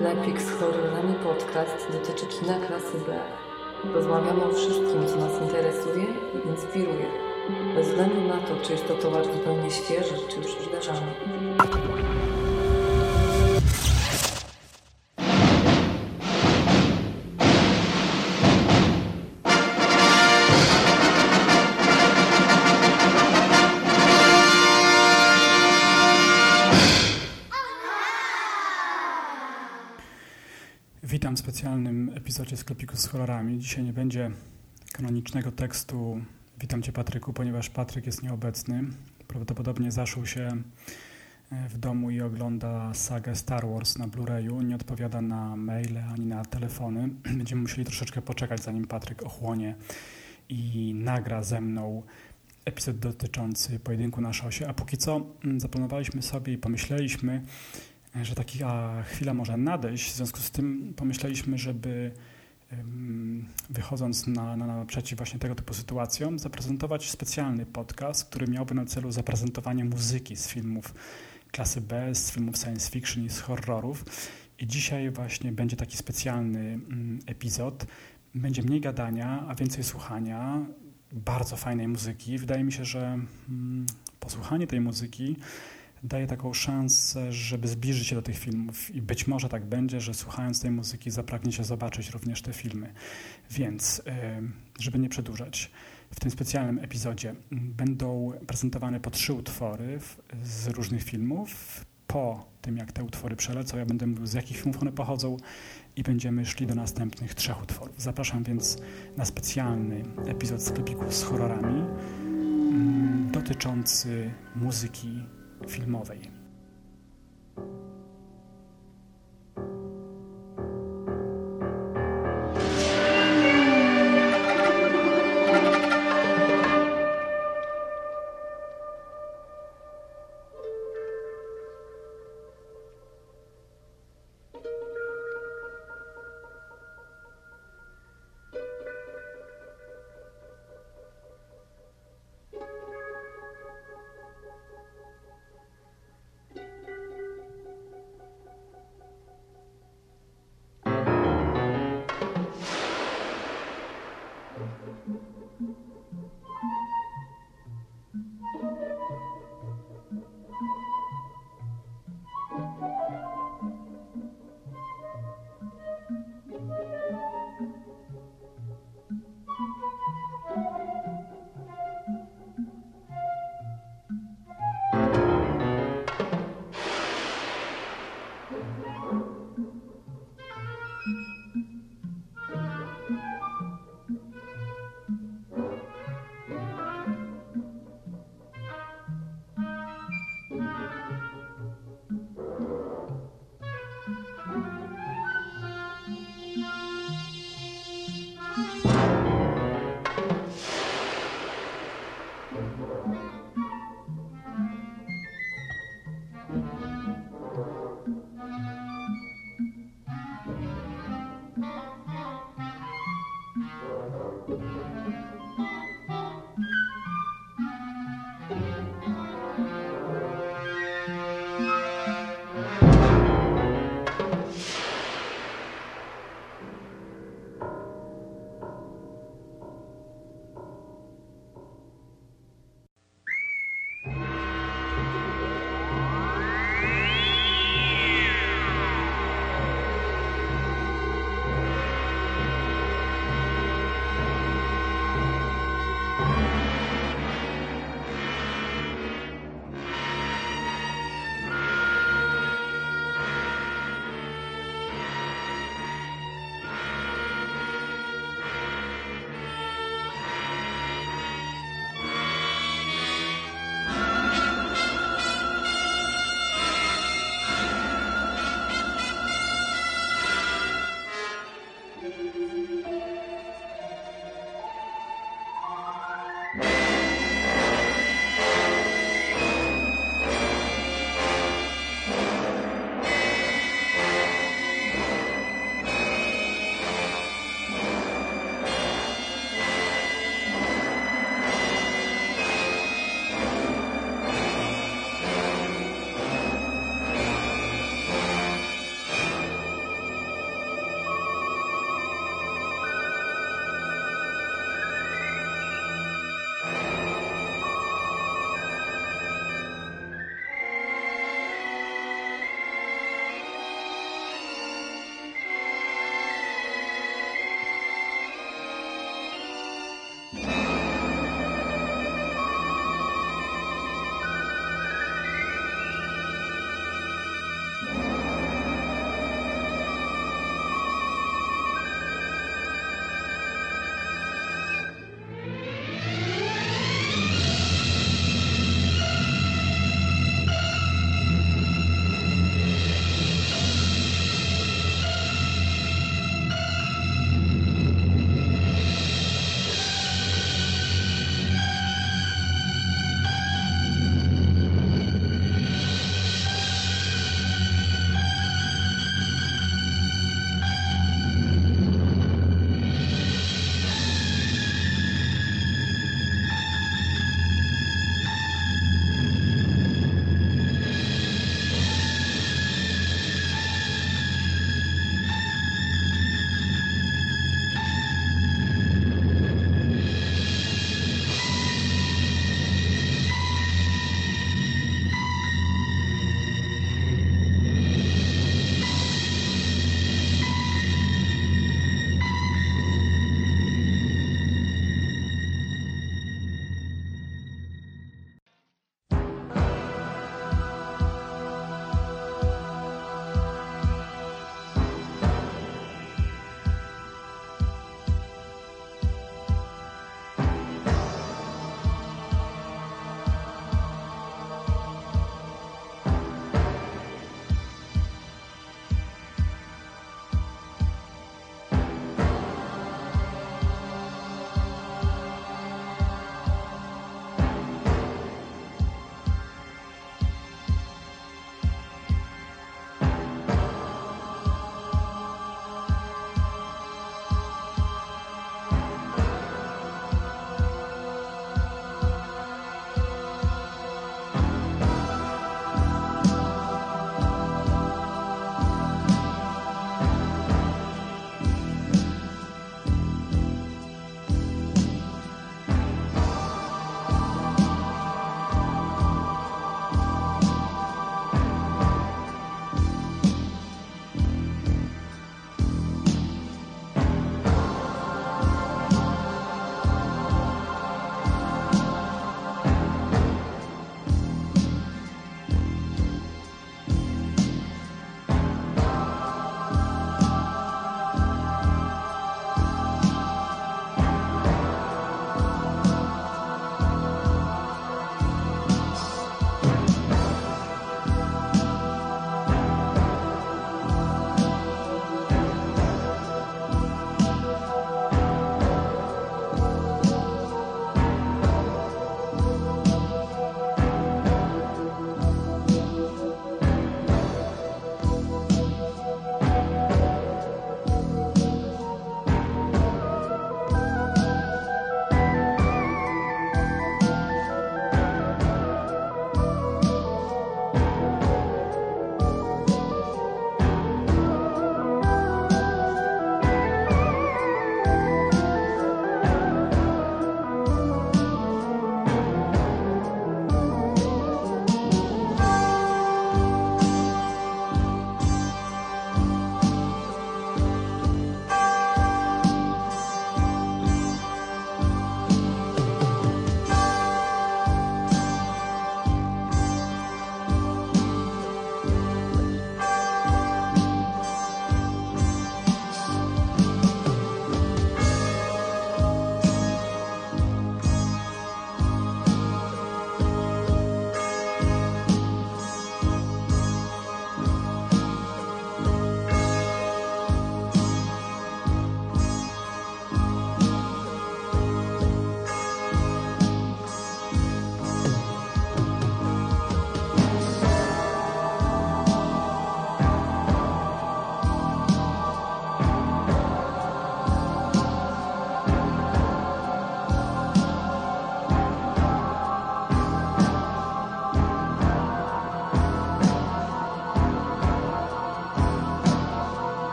Sklepik z horrorami podcast dotyczy kina klasy B. Rozmawiamy o wszystkim, co nas interesuje i inspiruje. Bez względu na to, czy jest to towar zupełnie świeży, czy już wydarzany. Z horrorami. Dzisiaj nie będzie kanonicznego tekstu Witam Cię Patryku, ponieważ Patryk jest nieobecny. Prawdopodobnie zaszył się e, w domu i ogląda sagę Star Wars na Blu-rayu. Nie odpowiada na maile ani na telefony. Będziemy musieli troszeczkę poczekać, zanim Patryk ochłonie i nagra ze mną epizod dotyczący pojedynku na szosie. A póki co mm, zaplanowaliśmy sobie i pomyśleliśmy, że taka chwila może nadejść. W związku z tym pomyśleliśmy, żeby wychodząc na, na, naprzeciw właśnie tego typu sytuacjom, zaprezentować specjalny podcast, który miałby na celu zaprezentowanie muzyki z filmów klasy B, z filmów science fiction i z horrorów. I dzisiaj właśnie będzie taki specjalny mm, epizod. Będzie mniej gadania, a więcej słuchania bardzo fajnej muzyki. Wydaje mi się, że mm, posłuchanie tej muzyki daje taką szansę, żeby zbliżyć się do tych filmów i być może tak będzie, że słuchając tej muzyki zapragniecie zobaczyć również te filmy. Więc, żeby nie przedłużać, w tym specjalnym epizodzie będą prezentowane po trzy utwory z różnych filmów. Po tym, jak te utwory przelecą, ja będę mówił, z jakich filmów one pochodzą i będziemy szli do następnych trzech utworów. Zapraszam więc na specjalny epizod sklepiku z horrorami dotyczący muzyki filmowej.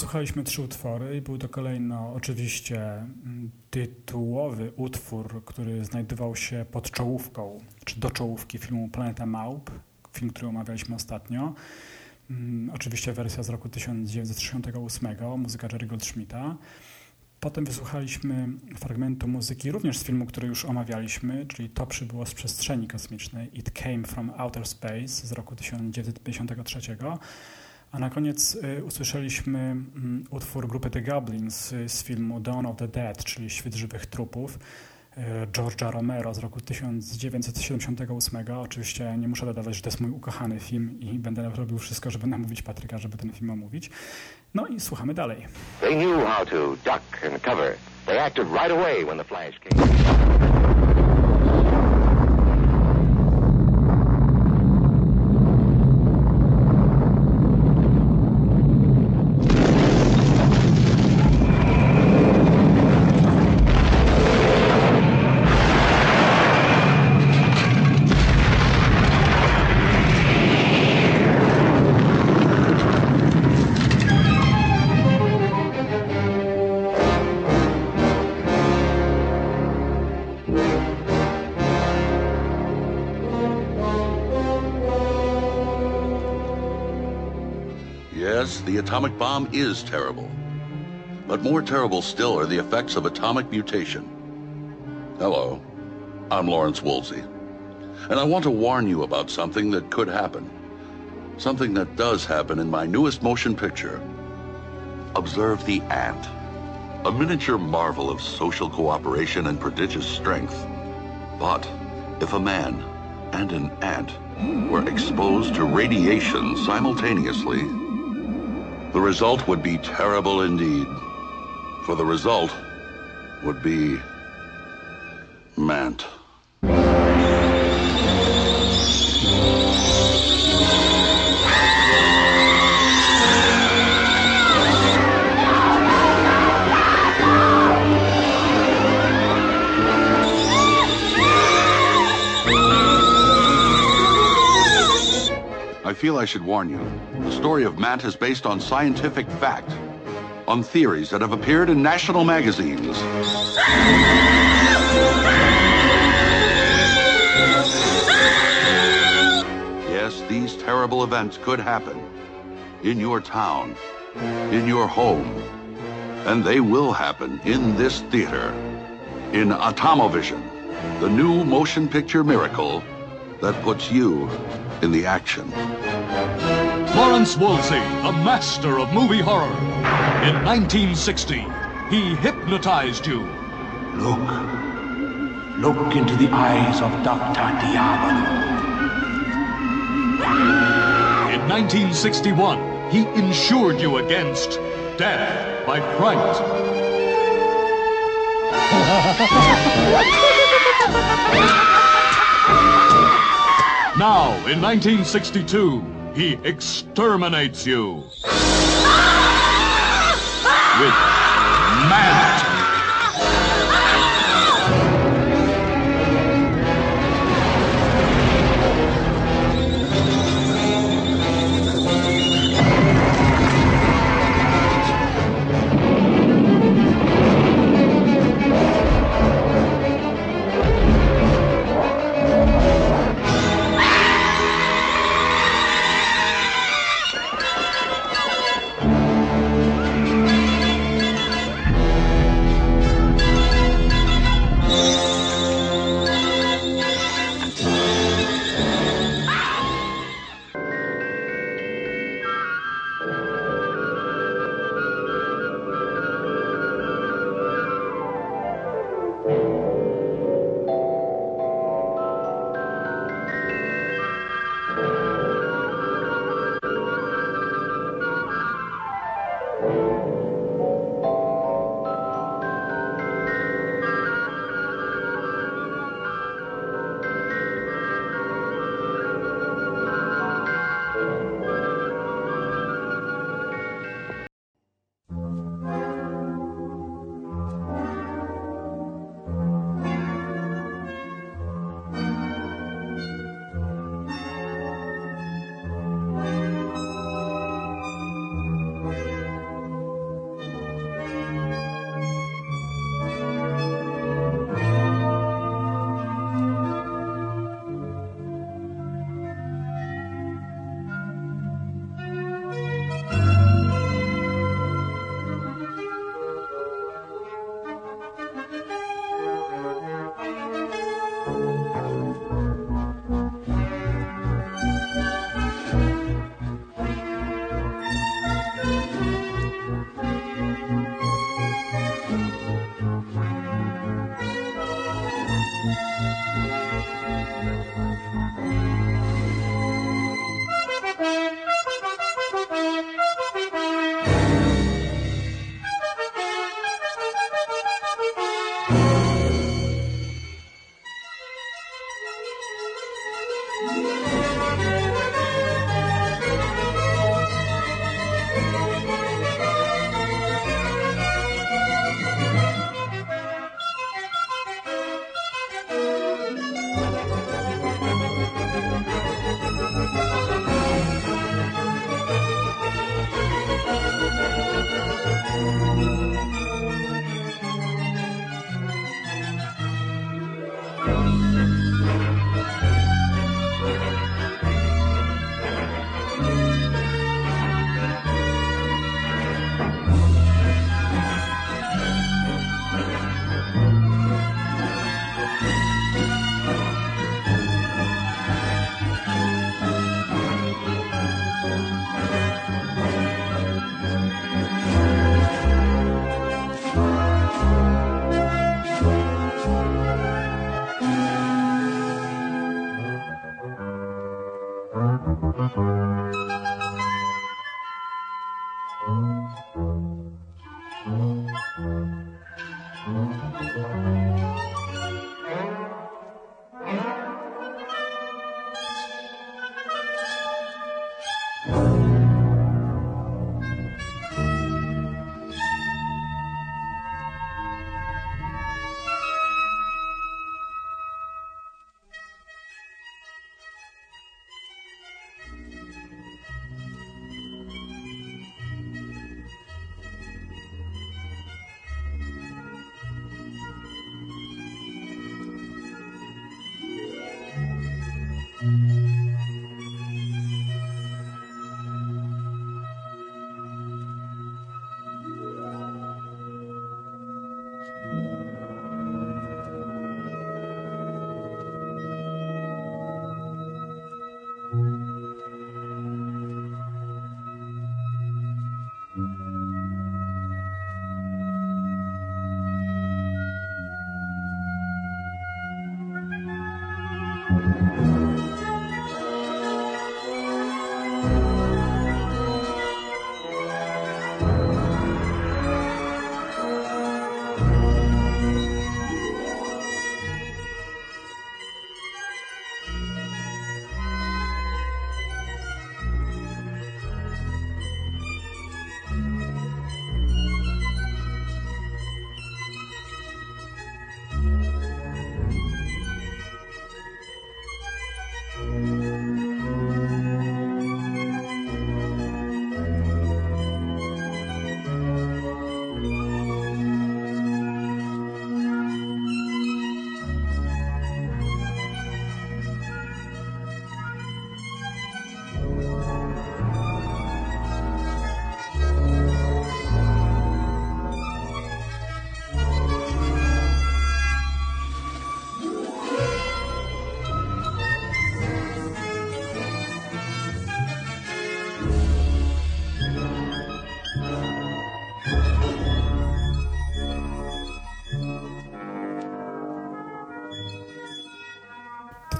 Wysłuchaliśmy trzy utwory i był to kolejno oczywiście mm, tytułowy utwór, który znajdował się pod czołówką, czy do czołówki filmu Planeta Małp, film, który omawialiśmy ostatnio. Mm, oczywiście wersja z roku 1968, muzyka Jerry Goldschmidta. Potem wysłuchaliśmy fragmentu muzyki również z filmu, który już omawialiśmy, czyli To przybyło z przestrzeni kosmicznej It Came from Outer Space z roku 1953. A na koniec y, usłyszeliśmy mm, utwór grupy The Goblins z filmu Dawn of the Dead, czyli Świt żywych trupów. Y, George'a Romero z roku 1978. Oczywiście nie muszę dodawać, że to jest mój ukochany film i będę robił wszystko, żeby namówić Patryka, żeby ten film omówić. No i słuchamy dalej. They knew how to duck and cover. They acted right away when the flash came. The atomic bomb is terrible. But more terrible still are the effects of atomic mutation. Hello, I'm Lawrence Woolsey. And I want to warn you about something that could happen. Something that does happen in my newest motion picture. Observe the ant. A miniature marvel of social cooperation and prodigious strength. But if a man and an ant were exposed to radiation simultaneously, the result would be terrible indeed. For the result would be Mant. I feel I should warn you. The story of Matt is based on scientific fact, on theories that have appeared in national magazines. Yes, these terrible events could happen in your town, in your home, and they will happen in this theater, in Atomovision, the new motion picture miracle that puts you in the action. Lawrence Wolsey, a master of movie horror. In 1960, he hypnotized you. Look. Look into the eyes of Dr. Diabolo. In 1961, he insured you against death by fright. Now, in 1962, he exterminates you. Ah! With ah! Mant.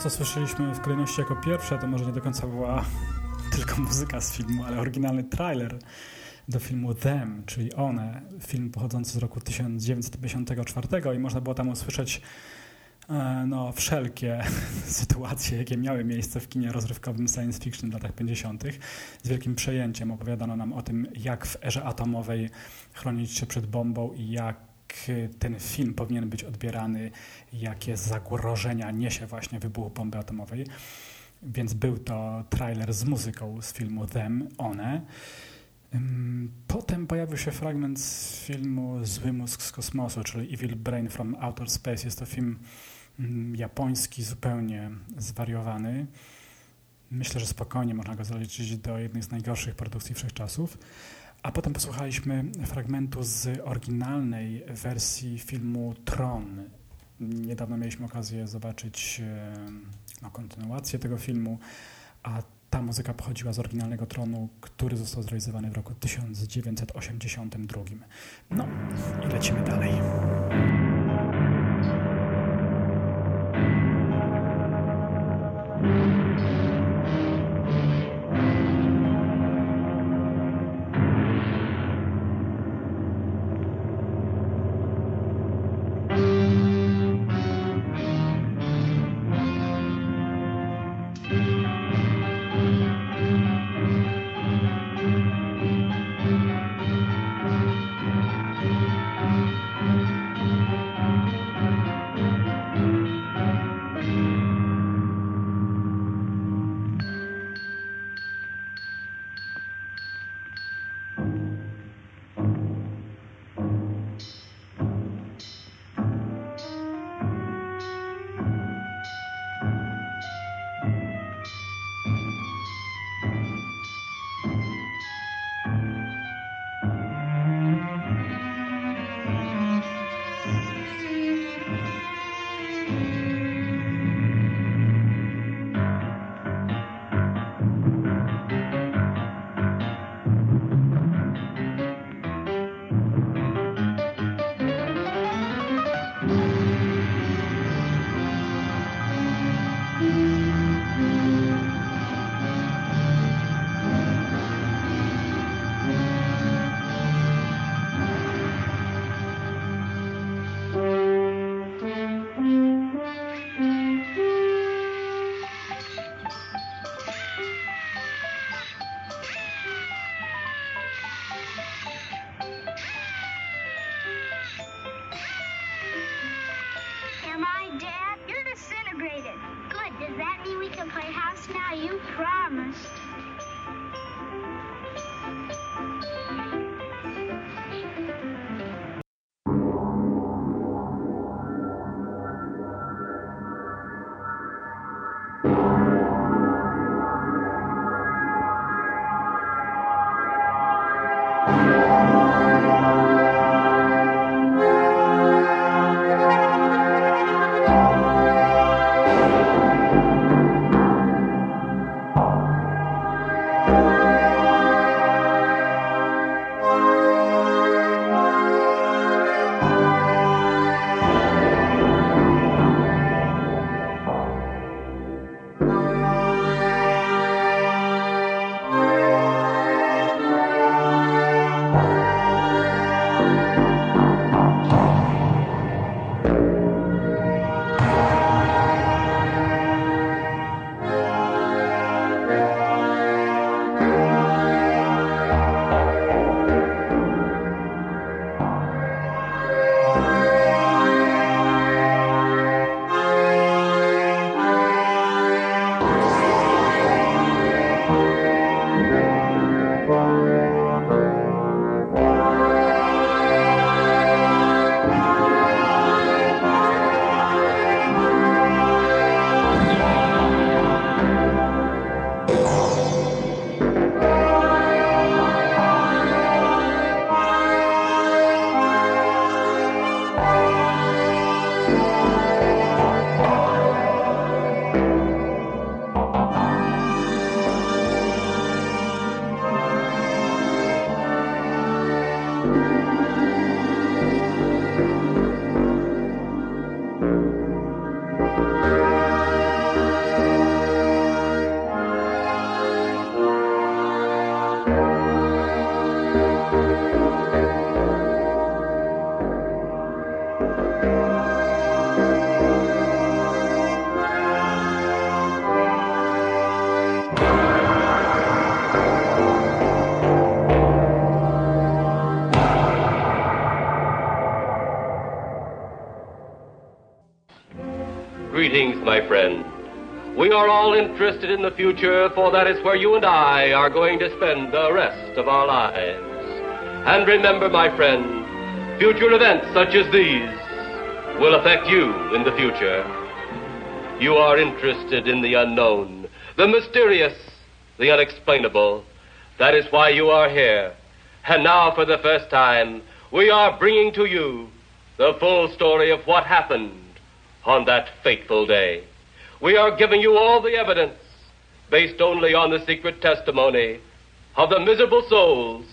Co słyszeliśmy w kolejności jako pierwsze, to może nie do końca była tylko muzyka z filmu, ale oryginalny trailer do filmu Them, czyli One, film pochodzący z roku 1954 i można było tam usłyszeć e, no, wszelkie sytuacje, jakie miały miejsce w kinie rozrywkowym science fiction w latach 50. Z wielkim przejęciem opowiadano nam o tym, jak w erze atomowej chronić się przed bombą i jak ten film powinien być odbierany, jakie zagrożenia niesie właśnie wybuch bomby atomowej. Więc był to trailer z muzyką z filmu Them, One. Potem pojawił się fragment z filmu Zły mózg z kosmosu, czyli Evil Brain from Outer Space. Jest to film japoński, zupełnie zwariowany. Myślę, że spokojnie można go zaliczyć do jednej z najgorszych produkcji wszechczasów. A potem posłuchaliśmy fragmentu z oryginalnej wersji filmu Tron. Niedawno mieliśmy okazję zobaczyć no, kontynuację tego filmu, a ta muzyka pochodziła z oryginalnego Tronu, który został zrealizowany w roku 1982. No i lecimy dalej. Interested in the future, for that is where you and I are going to spend the rest of our lives. And remember, my friend, future events such as these will affect you in the future. You are interested in the unknown, the mysterious, the unexplainable. That is why you are here. And now, for the first time, we are bringing to you the full story of what happened on that fateful day. We are giving you all the evidence based only on the secret testimony of the miserable souls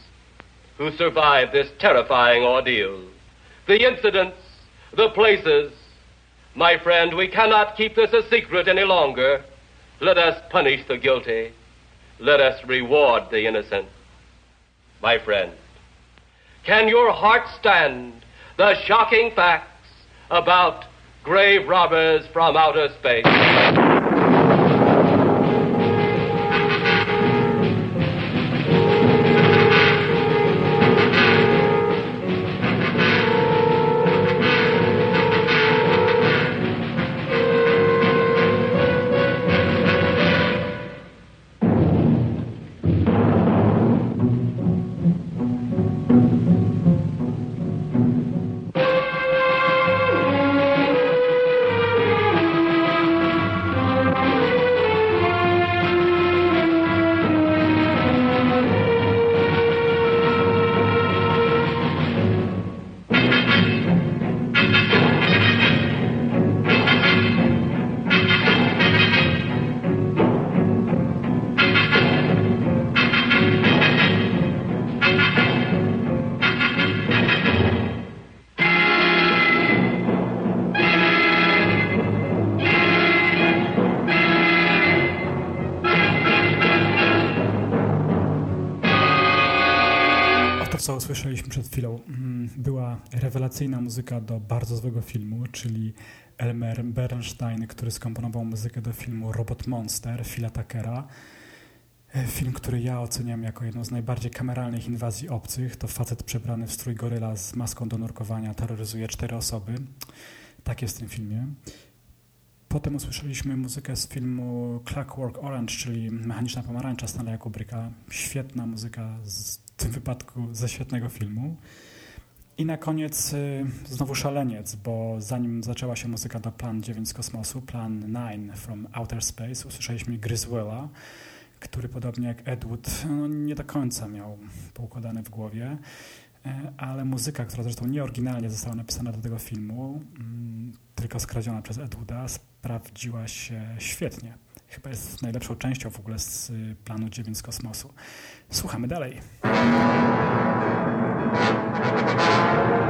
who survived this terrifying ordeal. The incidents, the places. My friend, we cannot keep this a secret any longer. Let us punish the guilty. Let us reward the innocent. My friend, can your heart stand the shocking facts about grave robbers from outer space. Rewelacyjna muzyka do bardzo złego filmu, czyli Elmer Bernstein, który skomponował muzykę do filmu Robot Monster Phila. E, film, który ja oceniam jako jedną z najbardziej kameralnych inwazji obcych. To facet przebrany w strój goryla z maską do nurkowania terroryzuje cztery osoby. Tak jest w tym filmie. Potem usłyszeliśmy muzykę z filmu Clockwork Orange, czyli Mechaniczna Pomarańcza Stanleya Kubricka. Świetna muzyka, z, w tym wypadku ze świetnego filmu. I na koniec y, znowu szaleniec, bo zanim zaczęła się muzyka do Plan 9 z kosmosu, Plan 9 from Outer Space, usłyszeliśmy Griswella, który podobnie jak Ed Wood no, nie do końca miał poukładane w głowie, e, ale muzyka, która zresztą nieoryginalnie została napisana do tego filmu, mm, tylko skradziona przez Ed Wooda, sprawdziła się świetnie. Chyba jest najlepszą częścią w ogóle z y, Planu 9 z kosmosu. Słuchamy dalej. thank you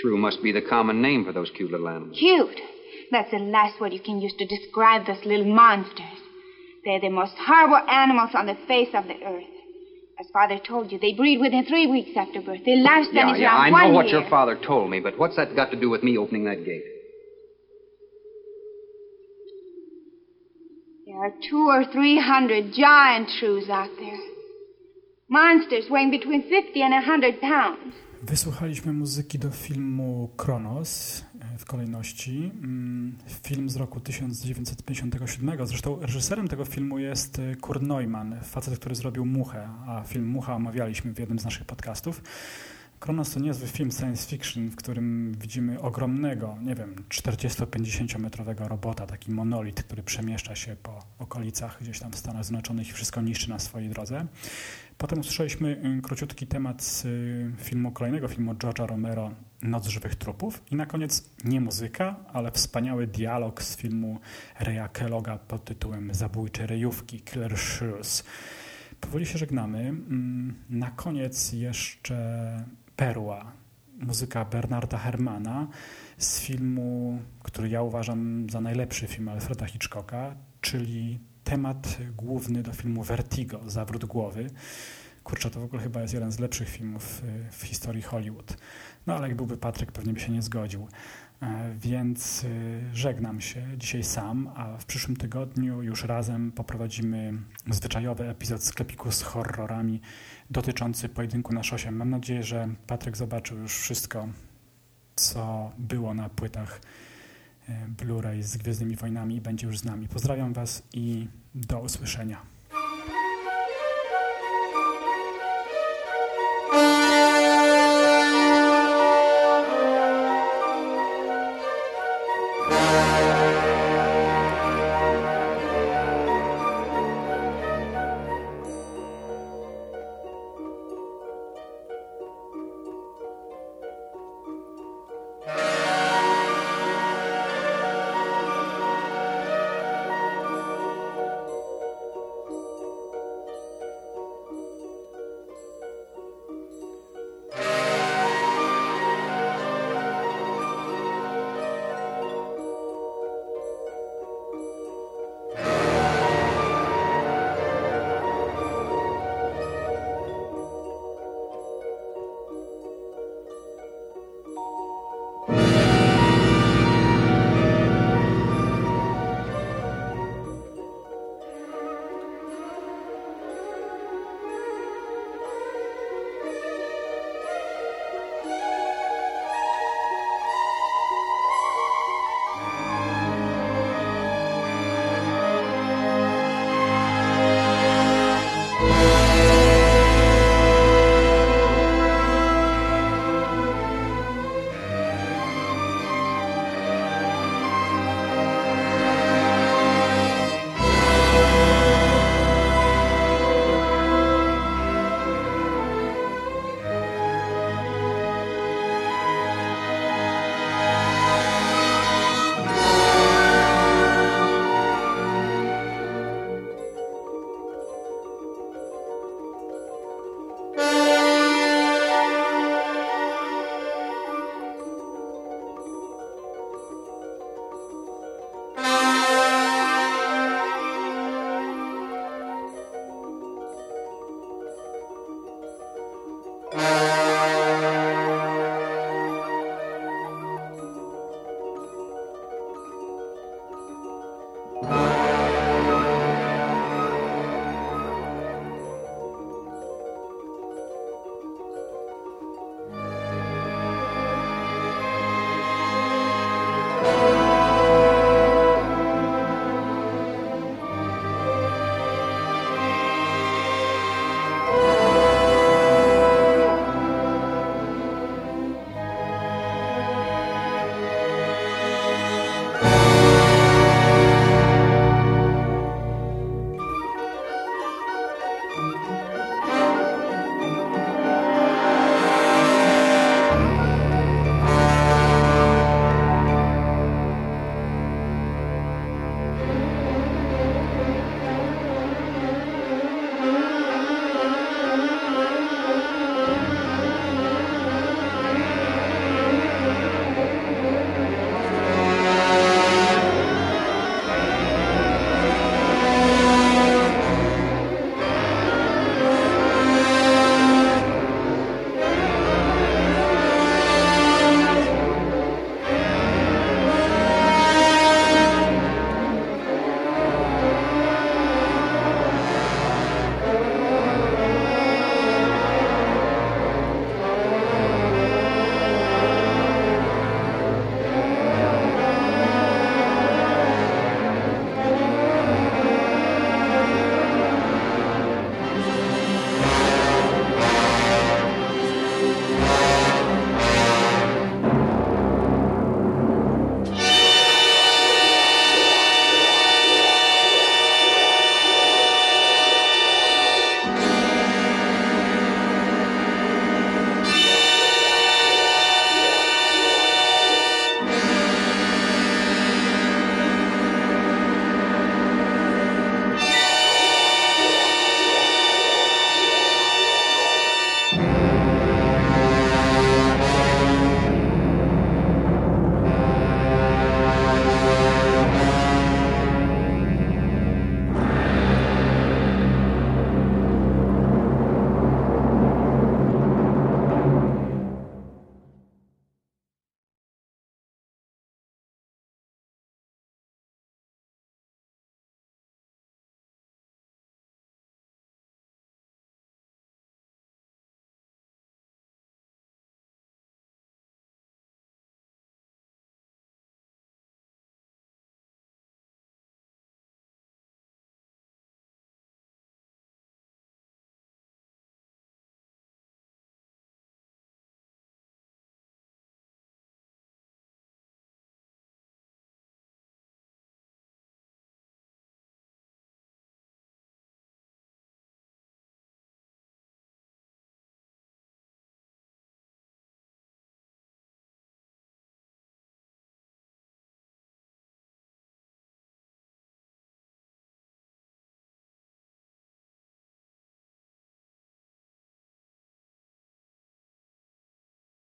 Shrew must be the common name for those cute little animals. Cute. That's the last word you can use to describe those little monsters. They're the most horrible animals on the face of the earth. As Father told you, they breed within three weeks after birth. Their lifespan Yeah, is yeah, around I one know what year. your father told me, but what's that got to do with me opening that gate? There are two or three hundred giant shrews out there. Monsters weighing between 50 and a 100 pounds. Wysłuchaliśmy muzyki do filmu Kronos e, w kolejności. Mm, Film z roku 1957. Zresztą reżyserem tego filmu jest e, Kurt Neumann, facet, który zrobił Muchę, a film Mucha omawialiśmy w jednym z naszych podcastów. Kronos to niezły film science fiction, w którym widzimy ogromnego, nie wiem, 40-50 metrowego robota, taki monolit, który przemieszcza się po okolicach gdzieś tam w Stanach Zjednoczonych i wszystko niszczy na swojej drodze. Potem usłyszeliśmy y, króciutki temat z y, filmu, kolejnego filmu George'a Romero, Noc żywych trupów. I na koniec nie muzyka, ale wspaniały dialog z filmu Reya Kelloga pod tytułem Zabójcze rejówki, Killer Shrews. Powoli się żegnamy. Mm, Na koniec jeszcze perła, muzyka Bernarda Hermana z filmu, który ja uważam za najlepszy film Alfreda Hitchcocka, czyli temat główny do filmu Vertigo, Zawrót głowy. Kurczę, to w ogóle chyba jest jeden z lepszych filmów y, w historii Hollywood. No ale jak byłby Patryk, pewnie by się nie zgodził. E, Więc y, żegnam się dzisiaj sam, a w przyszłym tygodniu już razem poprowadzimy zwyczajowy epizod sklepiku z horrorami dotyczący pojedynku na szosie. Mam nadzieję, że Patryk zobaczył już wszystko, co było na płytach Blu-ray z Gwiezdnymi Wojnami będzie już z nami. Pozdrawiam Was i do usłyszenia.